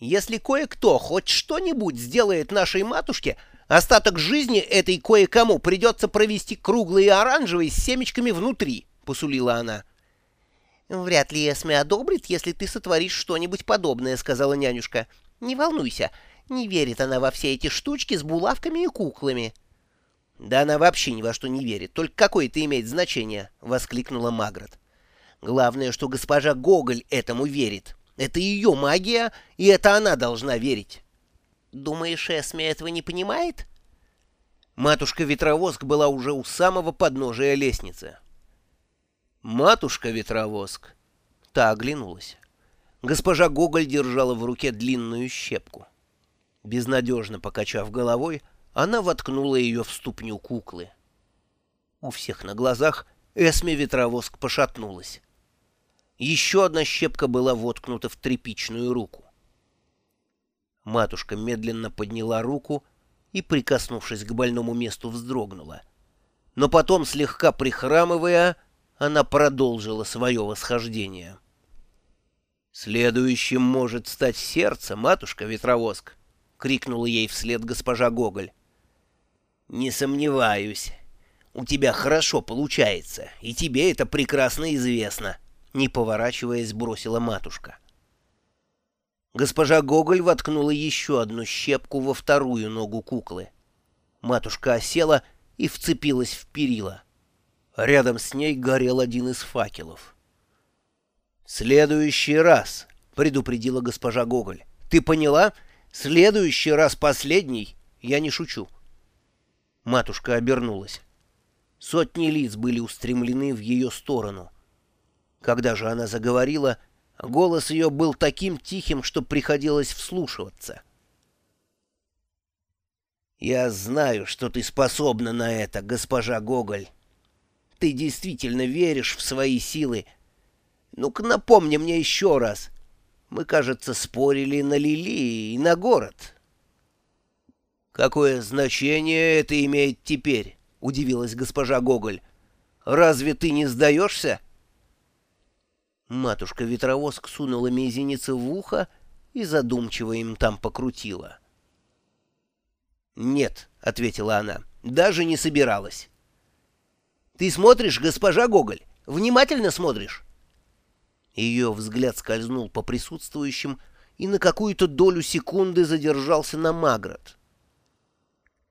Если кое-кто хоть что-нибудь сделает нашей матушке, остаток жизни этой кое-кому придется провести круглый и оранжевый с семечками внутри, — посулила она. — Вряд ли Эсме одобрит, если ты сотворишь что-нибудь подобное, — сказала нянюшка. — Не волнуйся, не верит она во все эти штучки с булавками и куклами. — Да она вообще ни во что не верит, только какое это имеет значение, — воскликнула Магрот. — Главное, что госпожа Гоголь этому верит. — это ее магия, и это она должна верить. Думаешь, Эсме этого не понимает? Матушка-ветровоск была уже у самого подножия лестницы. Матушка-ветровоск. Та оглянулась. Госпожа Гоголь держала в руке длинную щепку. Безнадежно покачав головой, она воткнула ее в ступню куклы. У всех на глазах Эсме ветровоск пошатнулась. Еще одна щепка была воткнута в тряпичную руку. Матушка медленно подняла руку и, прикоснувшись к больному месту, вздрогнула. Но потом, слегка прихрамывая, она продолжила свое восхождение. «Следующим может стать сердце, матушка-ветровоск!» — крикнула ей вслед госпожа Гоголь. «Не сомневаюсь. У тебя хорошо получается, и тебе это прекрасно известно» не поворачиваясь, бросила матушка. Госпожа Гоголь воткнула еще одну щепку во вторую ногу куклы. Матушка осела и вцепилась в перила. Рядом с ней горел один из факелов. следующий раз», — предупредила госпожа Гоголь. «Ты поняла? Следующий раз последний. Я не шучу». Матушка обернулась. Сотни лиц были устремлены в ее сторону. Когда же она заговорила, голос ее был таким тихим, что приходилось вслушиваться. «Я знаю, что ты способна на это, госпожа Гоголь. Ты действительно веришь в свои силы. Ну-ка напомни мне еще раз. Мы, кажется, спорили на Лили и на город». «Какое значение это имеет теперь?» — удивилась госпожа Гоголь. «Разве ты не сдаешься?» Матушка-ветровоск сунула мизинец в ухо и задумчиво им там покрутила. «Нет», — ответила она, — «даже не собиралась». «Ты смотришь, госпожа Гоголь? Внимательно смотришь?» Ее взгляд скользнул по присутствующим и на какую-то долю секунды задержался на Магрот.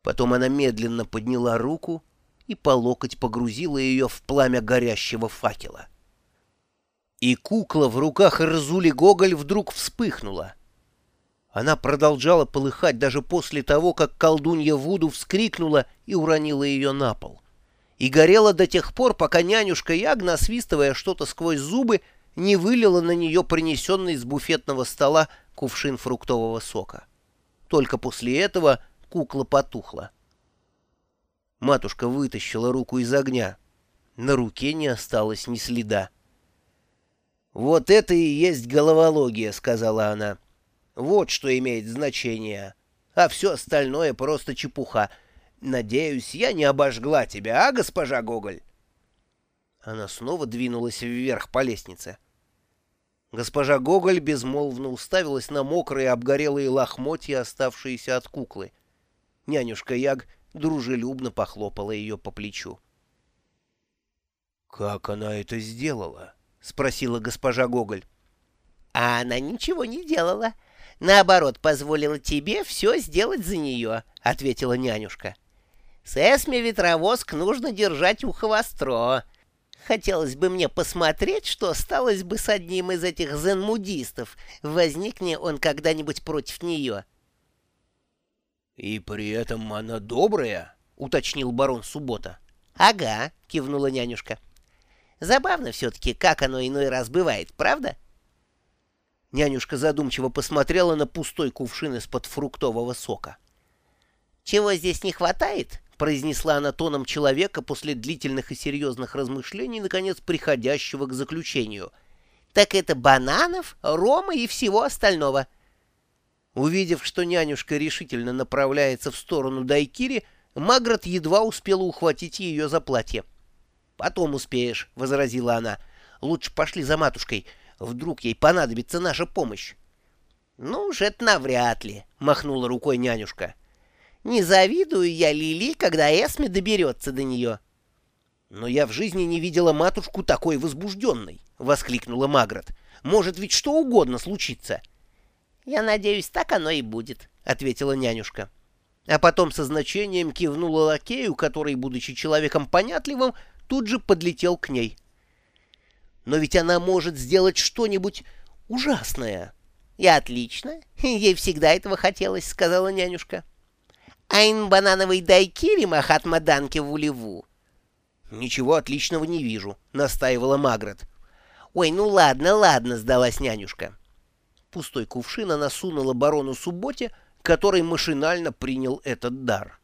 Потом она медленно подняла руку и по локоть погрузила ее в пламя горящего факела. И кукла в руках Эрзули Гоголь вдруг вспыхнула. Она продолжала полыхать даже после того, как колдунья Вуду вскрикнула и уронила ее на пол. И горела до тех пор, пока нянюшка Ягна, свистывая что-то сквозь зубы, не вылила на нее принесенный с буфетного стола кувшин фруктового сока. Только после этого кукла потухла. Матушка вытащила руку из огня. На руке не осталось ни следа. «Вот это и есть головология», — сказала она. «Вот что имеет значение. А все остальное просто чепуха. Надеюсь, я не обожгла тебя, а, госпожа Гоголь?» Она снова двинулась вверх по лестнице. Госпожа Гоголь безмолвно уставилась на мокрые обгорелые лохмотья, оставшиеся от куклы. Нянюшка Яг дружелюбно похлопала ее по плечу. «Как она это сделала?» — спросила госпожа Гоголь. — А она ничего не делала. Наоборот, позволила тебе все сделать за нее, — ответила нянюшка. — С Эсме ветровоск нужно держать ухо востро. Хотелось бы мне посмотреть, что сталось бы с одним из этих зен-мудистов, возникне он когда-нибудь против нее. — И при этом она добрая, — уточнил барон Суббота. — Ага, — кивнула нянюшка. — Забавно все-таки, как оно иной раз бывает, правда? Нянюшка задумчиво посмотрела на пустой кувшин из-под фруктового сока. «Чего здесь не хватает?» — произнесла она тоном человека после длительных и серьезных размышлений, наконец приходящего к заключению. «Так это бананов, рома и всего остального». Увидев, что нянюшка решительно направляется в сторону Дайкири, Магрот едва успела ухватить ее за платье. «Потом успеешь», — возразила она. «Лучше пошли за матушкой. Вдруг ей понадобится наша помощь». «Ну уж это навряд ли», — махнула рукой нянюшка. «Не завидую я Лили, когда Эсме доберется до нее». «Но я в жизни не видела матушку такой возбужденной», — воскликнула Магрот. «Может ведь что угодно случиться». «Я надеюсь, так оно и будет», — ответила нянюшка. А потом со значением кивнула лакею, который, будучи человеком понятливым, тут же подлетел к ней. «Но ведь она может сделать что-нибудь ужасное». «И отлично. Ей всегда этого хотелось», — сказала нянюшка. «Айн банановый дайкири махатма данки в улеву». «Ничего отличного не вижу», — настаивала Магрот. «Ой, ну ладно, ладно», — сдалась нянюшка. Пустой кувшин она сунула барону Субботе, который машинально принял этот дар.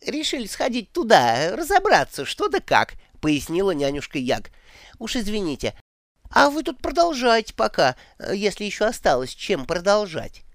«Решили сходить туда, разобраться, что да как», — пояснила нянюшка Яг. «Уж извините, а вы тут продолжайте пока, если еще осталось чем продолжать».